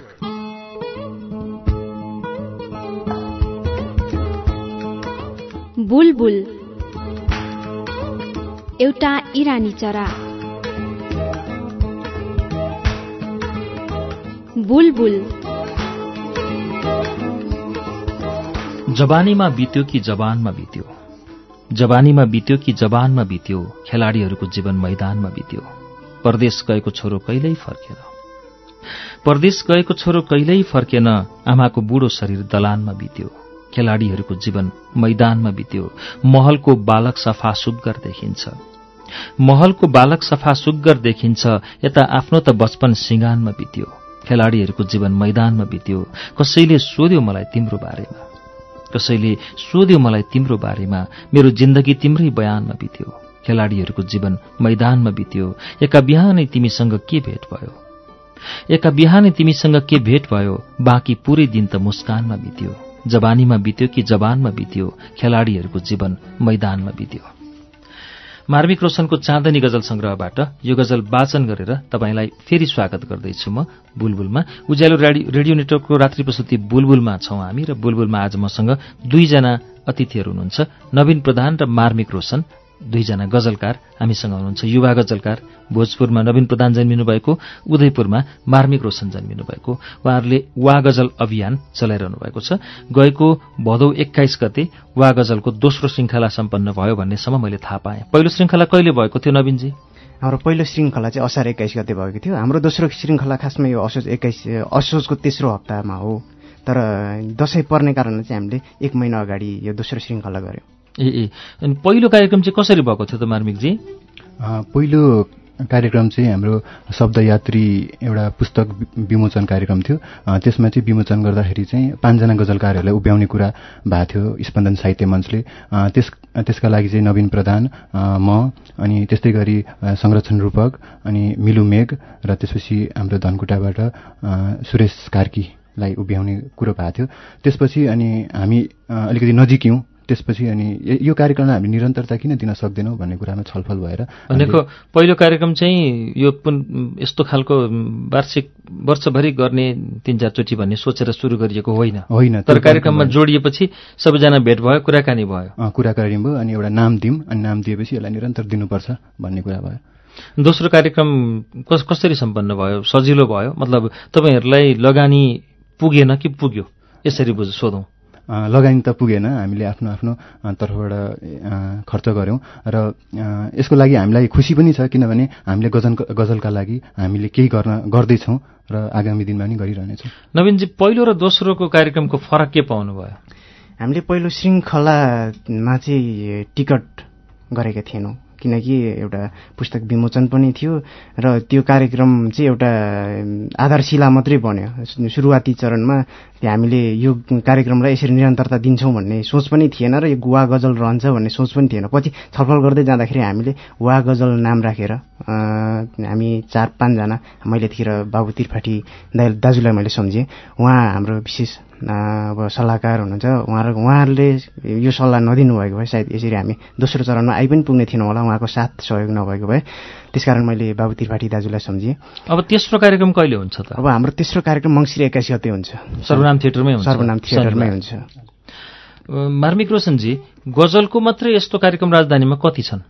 इरानी चरा बुलबुल। जवानीमा बित्यो कि जवानमा बित्यो? जवानीमा बित्यो कि जवानमा बित्यो? खेलाड़ीहरूको जीवन मैदानमा बित्यो। परदेश गएको छोरो कहिल्यै फर्केन। परदेश गएको छोरो कहिल्यै फर्केन? आमाको बुढो शरीर दलानमा बित्यो। खेलाड़ीहरूको जीवन मैदानमा बित्यो। महलको बालक सफा सुग्गर देखिन्छ। महलको बालक सफा सुग्गर देखिन्छ यता आफ्नो त बचपन सिंगानमा बित्यो। खेलाड़ीहरूको जीवन मैदानमा बित्यो। कसैले सोध्यो मलाई तिम्रो बारेमा। कसैले सोध्यो मलाई तिम्रो बारेमा मेरो जिन्दगी तिम्रै बयानमा बित्यो। खेलाड़ीहरूको जीवन मैदानमा बित्यो। एका बिहानै तिमीसँग के भेट भयो? एका बिहानै तिमीसँग के भेट भयो? बाँकी पूरै दिन त मुस्कानमा बित्यो। जवानीमा बित्यो कि जवानमा बित्यो? खेलाड़ीहरूको जीवन मैदानमा बित्यो। मार्मिक रोशनको चाँदनी गजल संग्रहबाट यो गजल वाचन गरेर तपाईँलाई फेरि स्वागत गर्दैछु म बुलबुलमा। उज्यालो रेडियो नेटवर्कको रात्रि प्रस्तुति बुलबुलमा छौं हामी र बुलबुलमा आज मसँग दुईजना अतिथिहरू हुनुहुन्छ। नवीन प्रधान र मार्मिक रोशन। दुईजना गजलकार हामीसँग हुनुहुन्छ युवा गजलकार भोजपुरमा नवीन प्रधान जन्मिनु भएको उदयपुरमा मार्मिक रोशन जन्मिनु भएको उहाँहरूले वा गजल अभियान चलाइरहनु भएको छ। गएको भदौ एक्काइस गते वा गजलको दोस्रो श्रृङ्खला सम्पन्न भयो भन्नेसम्म मैले थाहा पाएँ। पहिलो श्रृङ्खला कहिले भएको थियो नवीनजी? हाम्रो पहिलो श्रृङ्खला चाहिँ असार एक्काइस गते भएको थियो। हाम्रो दोस्रो श्रृङ्खला खासमा यो असोज एक्काइस असोजको तेस्रो हप्तामा हो। तर दसैँ पर्ने कारणले चाहिँ हामीले एक महिना अगाडि यो दोस्रो श्रृङ्खला गऱ्यौँ। ए ए। अनि पहिलो कार्यक्रम चाहिँ कसरी भएको थियो त मार्मिकजी? पहिलो कार्यक्रम चाहिँ हाम्रो शब्दयात्री एउटा पुस्तक विमोचन कार्यक्रम थियो। त्यसमा चाहिँ विमोचन गर्दाखेरि चाहिँ पाँचजना गजलकारहरूलाई उभ्याउने कुरा भएको थियो स्पन्दन साहित्य मञ्चले। त्यस त्यसका लागि चाहिँ नवीन प्रधान म अनि त्यस्तै गरी संरक्षण रूपक अनि मिलु मेघ र त्यसपछि हाम्रो धनकुटाबाट सुरेश कार्कीलाई उभ्याउने कुरो भएको थियो। त्यसपछि अनि हामी अलिकति नजिक्यौँ त्यसपछि अनि य- कार्यक्रमलाई हामीले निरन्तरता किन दिन सक्दैनौँ भन्ने कुरामा छलफल भएर भनेको पहिलो कार्यक्रम चाहिँ यो पुन यस्तो खालको वार्षिक वर्षभरि गर्ने तिन चारचोटि भन्ने सोचेर सुरु गरिएको होइन। होइन तर कार्यक्रममा जोडिएपछि सबैजना भेट भयो कुराकानी भयो। कुराकानी भयो अनि एउटा नाम दिउँ अनि नाम दिएपछि यसलाई निरन्तर दिनुपर्छ भन्ने कुरा भयो। दोस्रो कार्यक्रम कस कसरी सम्पन्न भयो? सजिलो भयो? मतलब तपाईँहरूलाई लगानी पुगेन कि पुग्यो? यसरी बुझ सोधौँ। लगानी त पुगेन हामीले आफ्नो आफ्नो तर्फबाट खर्च गऱ्यौँ। र यसको लागि हामीलाई खुसी पनि छ किनभने हामीले गजल गजलका लागि हामीले केही गर्न गर्दैछौँ र आगामी दिनमा पनि गरिरहनेछौँ। नवीनजी पहिलो र दोस्रोको कार्यक्रमको फरक के पाउनु भयो हामीले पहिलो श्रृङ्खलामा चाहिँ टिकट गरेका थिएनौँ किनकि एउटा पुस्तक विमोचन पनि थियो र त्यो कार्यक्रम चाहिँ एउटा आधारशिला मात्रै बन्यो। सुरुवाती चरणमा हामीले यो कार्यक्रमलाई यसरी निरन्तरता दिन्छौँ भन्ने सोच पनि थिएन र यो वा गजल रहन्छ भन्ने सोच पनि थिएन। पछि छलफल गर्दै जाँदाखेरि हामीले वा गजल नाम राखेर हामी चार पाँचजना मैले त्यतिखेर बाबु त्रिपाठी दाइ दाजुलाई मैले सम्झेँ उहाँ हाम्रो विशेष अब सल्लाहकार हुनुहुन्छ। उहाँ उहाँहरूले यो सल्लाह नदिनु भएको भए सायद यसरी हामी दोस्रो चरणमा आइ पनि पुग्ने थिएनौँ होला। उहाँको साथ सहयोग नभएको भए। त्यसकारण मैले बाबु त्रिपाठी दाजुलाई सम्झेँ अब तेस्रो कार्यक्रम कहिले हुन्छ त? अब हाम्रो तेस्रो कार्यक्रम मङ्सिर एक्काइस गते हुन्छ। सर्वनाम थिएटरमै हुन्छ। सर्वनाम थिएटरमै। हुन्छ। मार्मिक रोशनजी गजलको मात्रै यस्तो कार्यक्रम राजधानीमा कति छन्?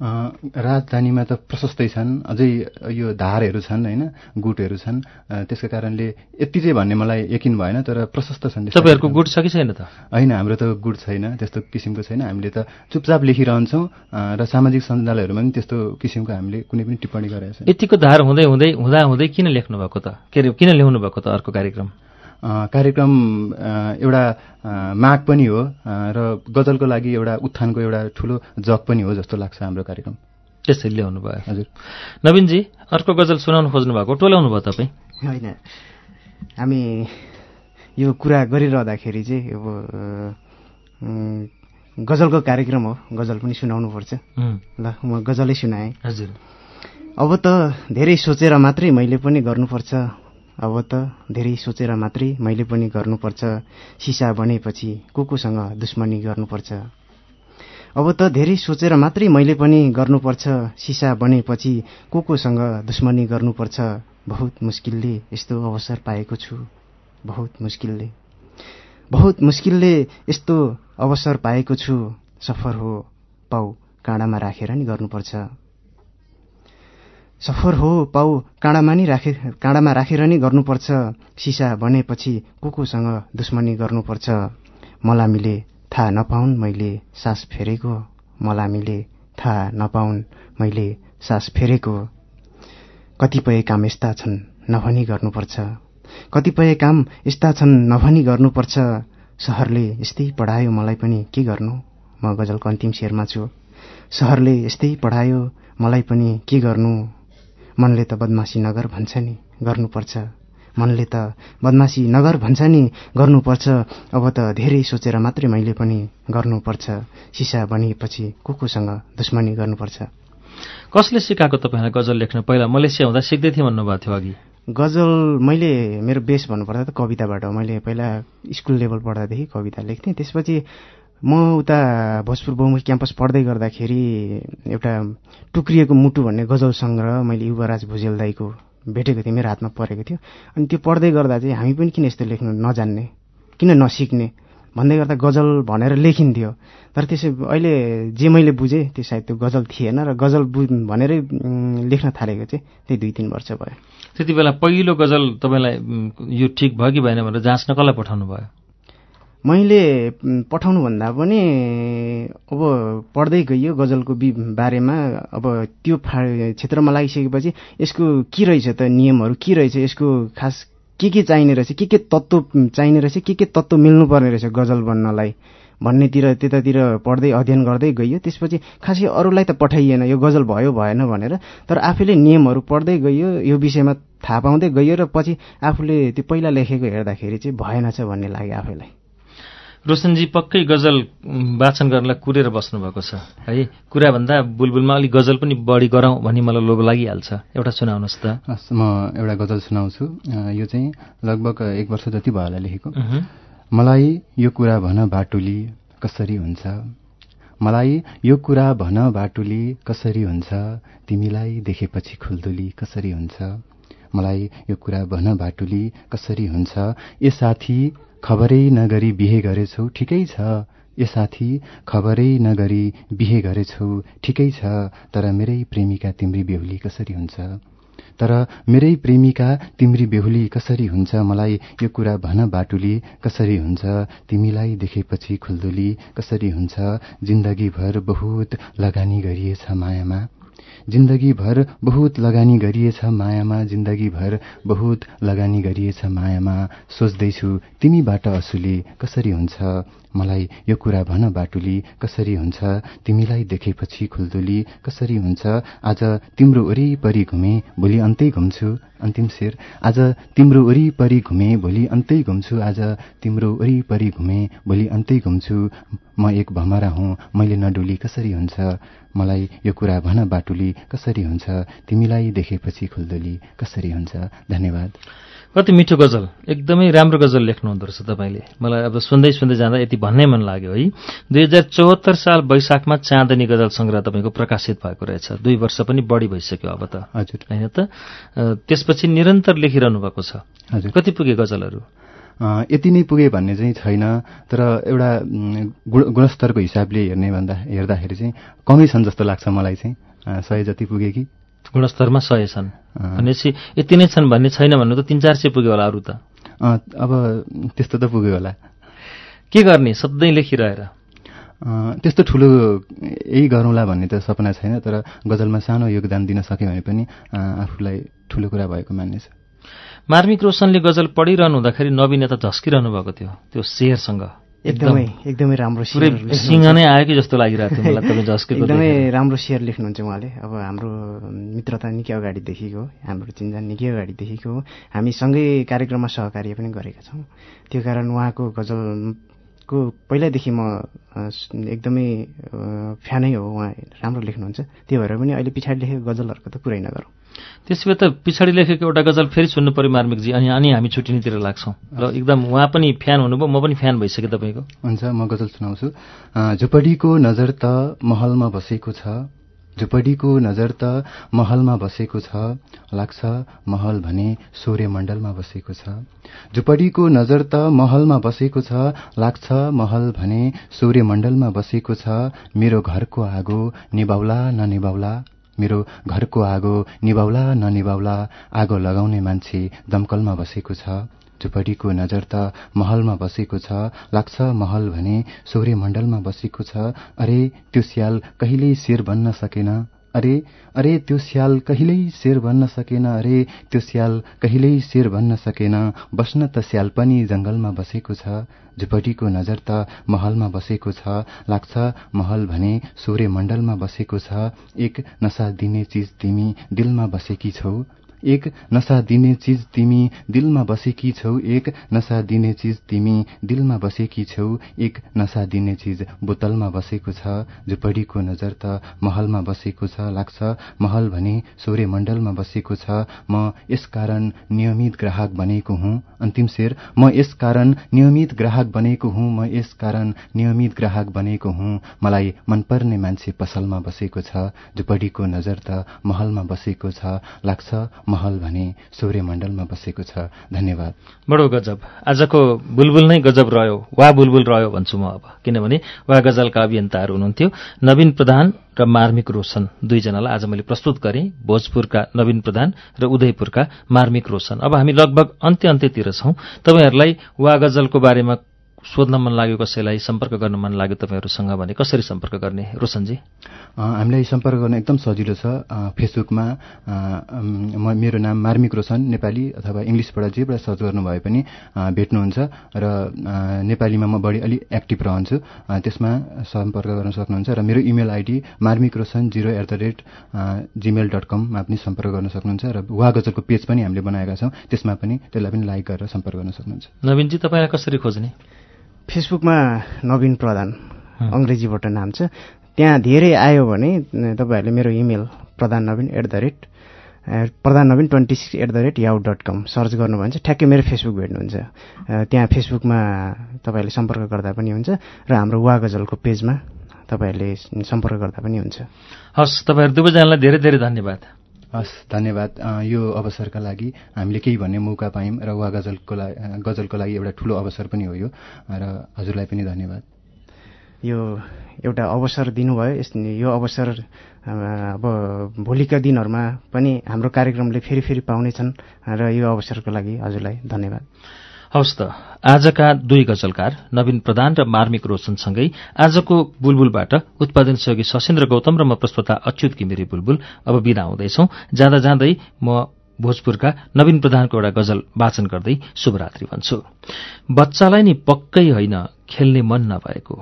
अ, राजधानीमा त प्रशस्तै छन्। अझै यो धारहरू छन् होइन? गुटहरू छन्। त्यसको कारणले यति चाहिँ भन्ने मलाई यकिन भएन तर प्रशस्त छन् तपाईँहरूको गुट छ कि छैन त? होइन हाम्रो त गुड छैन त्यस्तो किसिमको छैन। हामीले त चुपचाप लेखिरहन्छौँ। र सामाजिक सञ्जालहरूमा पनि त्यस्तो किसिमको हामीले कुनै पनि टिप्पणी गरेका छैन। यतिको धार हुँदै हुँदै हुँदा हुँदै किन लेख्नु भएको त? के अरे किन ल्याउनु भएको त अर्को कार्यक्रम? कार्यक्रम एउटा माग पनि हो र गजलको लागि एउटा उत्थानको एउटा ठुलो जग पनि हो जस्तो लाग्छ हाम्रो कार्यक्रम। त्यसरी ल्याउनु भयो। हजुर। नवीनजी अर्को गजल सुनाउनु खोज्नु भएको टोलाउनु भयो तपाईँ। होइन। हामी यो कुरा गरिरहँदाखेरि चाहिँ अब गजलको कार्यक्रम हो। गजल पनि सुनाउनुपर्छ ल म गजलै सुनाएँ। हजुर। अब त धेरै सोचेर मात्रै मैले पनि गर्नुपर्छ। अब त धेरै सोचेर मात्रै मैले पनि गर्नुपर्छ। सिसा बनेपछि को कोसँग दुश्मनी गर्नुपर्छ। अब त धेरै सोचेर मात्रै मैले पनि गर्नुपर्छ। सिसा बनेपछि को कोसँग दुश्मनी गर्नुपर्छ। बहुत मुस्किलले यस्तो अवसर पाएको छु। बहुत मुस्किलले। बहुत मुस्किलले यस्तो अवसर पाएको छु। सफर हो। पाउ काँडामा राखेर नि गर्नुपर्छ। सफर हो पाउ काँडामा नि राखे काँडामा राखेर नि गर्नुपर्छ। सिसा बनेपछि को कोसँग दुश्मनी गर्नुपर्छ। मलामीले थाहा नपाउन् मैले सास फेरेको। मलामीले थाहा नपाउन् मैले सास फेरेको। कतिपय काम यस्ता छन् नभनी गर्नुपर्छ। कतिपय काम यस्ता छन् नभनी गर्नुपर्छ। सहरले यस्तै पढायो मलाई पनि के गर्नु? म गजलको अन्तिम शेरमा छु। सहरले यस्तै पढायो मलाई पनि के गर्नु? मनले त बदमासी नगर भन्छ नि गर्नुपर्छ। मनले त बदमासी नगर भन्छ नि गर्नुपर्छ। अब त धेरै सोचेर मात्रै मैले पनि गर्नुपर्छ। सिसा बनिएपछि को कोसँग दुश्मनी गर्नुपर्छ। कसले सिकाएको तपाईँलाई गजल लेख्न? पहिला मलेसिया हुँदा सिक्दै थिएँ भन्नुभएको थियो अघि। गजल मैले मेरो बेस भन्नुपर्दा त कविताबाट मैले पहिला स्कुल लेभल पढ्दादेखि कविता लेख्थेँ। त्यसपछि म उता भोजपुर बहुमुखी क्याम्पस पढ्दै गर्दाखेरि एउटा टुक्रिएको मुटु भन्ने गजल सङ्ग्रह मैले युवराज भुजेल दाईको भेटेको थिएँ मेरो हातमा परेको थियो। अनि त्यो पढ्दै गर्दा चाहिँ हामी पनि किन यस्तो लेख्नु नजान्ने किन नसिक्ने भन्दै गर्दा गजल भनेर लेखिन्थ्यो। तर त्यसै अहिले जे मैले बुझेँ त्यो सायद त्यो गजल थिएन र गजल बु भनेरै लेख्न थालेको चाहिँ त्यही दुई तिन वर्ष भयो। त्यति बेला पहिलो गजल तपाईँलाई यो ठिक भयो कि भएन भनेर जाँच्न कसलाई पठाउनु भयो? मैले पठाउनुभन्दा पनि अब पढ्दै गइयो गजलको बि बारेमा। अब त्यो क्षेत्रमा लागिसकेपछि यसको के रहेछ त नियमहरू? के रहेछ? यसको खास के के चाहिने रहेछ? के के तत्त्व चाहिने रहेछ? के के तत्त्व मिल्नुपर्ने रहेछ गजल बन्नलाई? भन्नेतिर त्यतातिर पढ्दै अध्ययन गर्दै गइयो। त्यसपछि खासै अरूलाई त पठाइएन। यो गजल भयो भएन भनेर। तर आफैले नियमहरू पढ्दै गइयो यो विषयमा थाहा पाउँदै गइयो र पछि आफूले त्यो पहिला लेखेको हेर्दाखेरि चाहिँ भएनछ भन्ने लाग्यो आफैलाई। रोशनजी पक्कै गजल वाचन गर्नलाई कुरेर बस्नुभएको छ। है कुराभन्दा बुलबुलमा अलिक गजल पनि बढी गरौँ भन्ने मलाई लोभ लागिहाल्छ। एउटा सुनाउनुहोस् त। हस्, म एउटा गजल सुनाउँछु। यो चाहिँ लगभग एक वर्ष जति भयो होला लेखेको। मलाई यो कुरा भन बाटुली कसरी हुन्छ? मलाई यो कुरा भन बाटुली कसरी हुन्छ? तिमीलाई देखेपछि खुल्दुली कसरी हुन्छ? मलाई यो कुरा भन बाटुली कसरी हुन्छ? ए साथी खबरै नगरी बिहे गरेछौ ठिकै छ। ए साथी खबरै नगरी बिहे गरेछौ ठिकै छ। तर मेरै प्रेमिका तिम्री बेहुली कसरी हुन्छ? तर मेरै प्रेमिका तिम्री बेहुली कसरी हुन्छ? मलाई यो कुरा भन बाटुली कसरी हुन्छ? तिमीलाई देखेपछि खुल्दुली कसरी हुन्छ? जिन्दगीभर बहुत लगानी गरिएछ मायामा। जिन्दगीभर बहुत लगानी गरिएछ मायामा जिन्दगीभर बहुत लगानी गरिएछ मायामा। सोच्दैछु तिमीबाट असुली कसरी हुन्छ? मलाई यो कुरा भन बाटुली कसरी हुन्छ? तिमीलाई देखेपछि खुल्दुली कसरी हुन्छ? आज तिम्रो वरिपरि घुमे भोलि अन्तै घुम्छु। अन्तिम शेर आज तिम्रो वरिपरि घुमे भोलि अन्तै घुम्छु। आज तिम्रो वरिपरि घुमे भोलि अन्तै घुम्छु। म एक भमरा हुँ मैले नडुली कसरी हुन्छ? मलाई यो कुरा भन बाटुली कसरी हुन्छ? तिमीलाई देखेपछि खुल्दुली कसरी हुन्छ? धन्यवाद। कति मिठो गजल एकदमै राम्रो गजल लेख्नु हुँदो रहेछ तपाईँले। मलाई अब सुन्दै सुन्दै जाँदा यति भन्नै मन लाग्यो है। दुई हजार चौहत्तर साल वैशाखमा चाँदनी गजल सङ्ग्रह तपाईँको प्रकाशित भएको रहेछ। दुई वर्ष पनि बढी भइसक्यो अब त। हजुर। होइन त? त्यसपछि निरन्तर लेखिरहनु भएको छ। हजुर। कति पुगे गजलहरू? यति नै पुगे भन्ने चाहिँ छैन तर एउटा गुण गुणस्तरको हिसाबले हेर्ने भन्दा हेर्दाखेरि चाहिँ कमै छन् जस्तो लाग्छ मलाई चाहिँ। सय जति पुगे कि? गुणस्तरमा सय छन्। भनेपछि यति नै छन् भन्ने छैन भन्नु त तिन चार सय पुग्यो होला अरू त। अब त्यस्तो त पुग्यो होला। के गर्ने? सधैँ लेखिरहेर। त्यस्तो ठुलो यही गरौँला भन्ने त सपना छैन तर गजलमा सानो योगदान दिन सक्यो भने पनि आफूलाई ठुलो कुरा भएको मान्ने छ। मार्मिक रोशनले गजल पढिरहनु हुँदाखेरि नवीनता झस्किरहनु भएको थियो त्यो शेरसँग। एकदमै एकदमै। राम्रो। सिंह नै आयो कि जस्तो लागिरहेको थियो मलाई झस्केको एकदमै। राम्रो सेयर लेख्नुहुन्छ उहाँले। अब हाम्रो मित्रता निकै अगाडिदेखिको हाम्रो चिन्जान निकै अगाडिदेखिको हो। हामी सँगै कार्यक्रममा सहकार्य पनि गरेका छौँ। त्यो कारण उहाँको गजलको पहिल्यैदेखि म एकदमै फ्यानै हो। उहाँ राम्रो लेख्नुहुन्छ। त्यो भएर पनि अहिले पछाडि लेखेको गजलहरूको त कुरै नगरौँ। त्यसो भए त पछाडि लेखेको एउटा गजल फेरि सुन्नु पऱ्यो मार्मिकजी। अनि अनि हामी छुट्टिनेतिर लाग्छौँ। र एकदम उहाँ पनि फ्यान हुनुभयो म पनि फ्यान भइसकेँ तपाईँको। हुन्छ म गजल सुनाउँछु। झुपडीको नजर त महलमा बसेको छ। झुपडीको नजर त महलमा बसेको छ। लाग्छ महल भने सूर्यमण्डलमा बसेको छ। झुपडीको नजर त महलमा बसेको छ। लाग्छ महल भने सूर्यमण्डलमा बसेको छ। मेरो घरको आगो निभाउला ननिभाउला मेरो घरको आगो निभाउला ननिभाउला आगो लगाउने मान्छे दमकलमा बसेको छ झुपडीको नजर त महलमा बसेको छ लाग्छ महल भने सूर्यमण्डलमा बसेको छ अरे त्यो स्याल कहिल्यै शेर बन्न सकेन। अरे अरे त्यो स्याल कहिल्यै शेर बन्न सकेन अरे त्यो स्याल कहिल्यै शेर बन्न सकेन। बस्न त स्याल पनि जंगलमा बसेको छ झुपडीको नजर त महलमा बसेको छ लाग्छ महल भने सूर्यमण्डलमा बसेको छ एक नसा दिने चिज तिमी दिलमा बसेकी छौ। एक नसा दिने चिज तिमी दिलमा बसेकी छौ एक नसा दिने चिज तिमी दिलमा बसेकी छौ एक नसा दिने चिज बोतलमा बसेको छ झुपडीको नजर त महलमा बसेको छ लाग्छ महल भने सूर्यमण्डलमा बसेको छ म यसकारण नियमित ग्राहक बनेको हुँ। अन्तिम शेर म यसकारण नियमित ग्राहक बनेको हुँ म यसकारण नियमित ग्राहक बनेको हुँ। मलाई मनपर्ने मान्छे पसलमा बसेको छ झुपडीको नजर त महलमा बसेको छ लाग्छ महल भने सूर्यमण्डलमा बसेको छ। धन्यवाद। बडो गजब। आजको बुलबुल नै गजब रह्यो। वा बुलबुल रह्यो भन्छु म अब। किनभने वा गजलका अभियन्ताहरू हुनुहुन्थ्यो। नवीन प्रधान र मार्मिक रोशन दुईजनालाई आज मैले प्रस्तुत गरेँ। भोजपुरका नवीन प्रधान र उदयपुरका मार्मिक रोशन। अब हामी लगभग अन्त्य अन्त्यतिर छौँ। तपाईँहरूलाई वा गजलको बारेमा सोध्न मन लाग्यो कसैलाई सम्पर्क गर्न मन लाग्यो तपाईँहरूसँग भने कसरी सम्पर्क गर्ने? रोशनजी? हामीलाई सम्पर्क गर्न एकदम सजिलो छ। फेसबुकमा मेरो नाम मार्मिक रोशन नेपाली अथवा इङ्ग्लिसबाट जेबाट सर्च गर्नुभए पनि भेट्नुहुन्छ र नेपालीमा म बढी अलि एक्टिभ रहन्छु। त्यसमा सम्पर्क गर्न सक्नुहुन्छ र मेरो email ID Marmik Roshan zero at the rate Gmail dot कममा पनि सम्पर्क गर्न सक्नुहुन्छ र वा गजलको पेज पनि हामीले बनाएका छौँ। त्यसमा पनि त्यसलाई पनि लाइक गरेर सम्पर्क गर्न सक्नुहुन्छ। नवीनजी तपाईँलाई कसरी खोज्ने? फेसबुकमा नवीन प्रधान अङ्ग्रेजीबाट नाम छ। त्यहाँ धेरै आयो भने तपाईँहरूले मेरो email Pradhan Naveen at the rate Pradhan Naveen twenty six at the rate Yahoo dot com search गर्नुभयो भने चाहिँ ठ्याक्कै मेरो फेसबुक भेट्नुहुन्छ। त्यहाँ फेसबुकमा तपाईँहरूले सम्पर्क गर्दा पनि हुन्छ र हाम्रो वा गजलको पेजमा तपाईँहरूले सम्पर्क गर्दा पनि हुन्छ। हस् तपाईँहरू दुवैजनालाई धेरै धेरै धन्यवाद। हस् धन्यवाद। यो अवसरका लागि हामीले केही भन्ने मौका पायौँ र वा गजलको लागि गजलको लागि एउटा ठुलो अवसर पनि हो यो। र हजुरलाई पनि धन्यवाद। यो एउटा अवसर दिनुभयो। यो अवसर अब भोलिका दिनहरूमा पनि हाम्रो कार्यक्रमले फेरि फेरि पाउनेछन्। र यो अवसरको लागि हजुरलाई धन्यवाद। हवस् त आजका दुई गजलकार नवीन प्रधान र मार्मिक रोशनसँगै आजको बुलबुलबाट उत्पादन सहयोगी सशेन्द्र गौतम र म प्रस्तोता अच्युत घिमिरे बुलबुल। अब बिदा हुँदैछौ। जाँदा जाँदै म भोजपुरका नवीन प्रधानको एउटा गजल वाचन गर्दै शुभरात्रि भन्छु। बच्चालाई नि पक्कै होइन खेल्ने मन नभएको।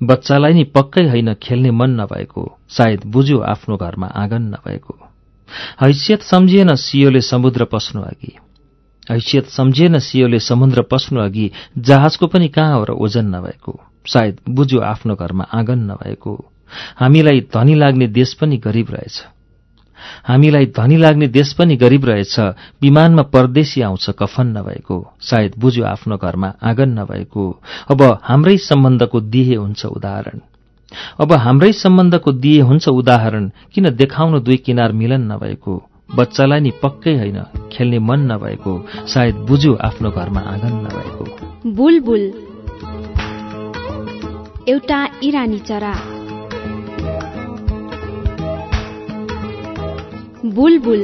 बच्चालाई नि पक्कै होइन खेल्ने मन नभएको। सायद बुझ्यो आफ्नो घरमा आँगन नभएको। हैसियत सम्झिएन सियोले समुद्र पस्नु अघि हैसियत सम्झिएन सियोले समुद्र पस्नु अघि जहाजको पनि कहाँ हो र ओजन नभएको? सायद बुझ्यो आफ्नो घरमा आँगन नभएको। हामीलाई धनी लाग्ने देश पनि गरिब रहेछ। हामीलाई धनी लाग्ने देश पनि गरिब रहेछ। विमानमा परदेशी आउँछ कफन नभएको। सायद बुझ्यो आफ्नो घरमा आँगन नभएको। अब हाम्रै सम्बन्धको दिए हुन्छ उदाहरण। अब हाम्रै सम्बन्धको दिए हुन्छ उदाहरण। किन देखाउनु दुई किनार मिलन नभएको? बच्चालाई नि पक्कै होइन खेल्ने मन नभएको सायद बुझ्यो आफ्नो घरमा आँगन नभएको। बुलबुल। एउटा इरानी चरा। बुलबुल।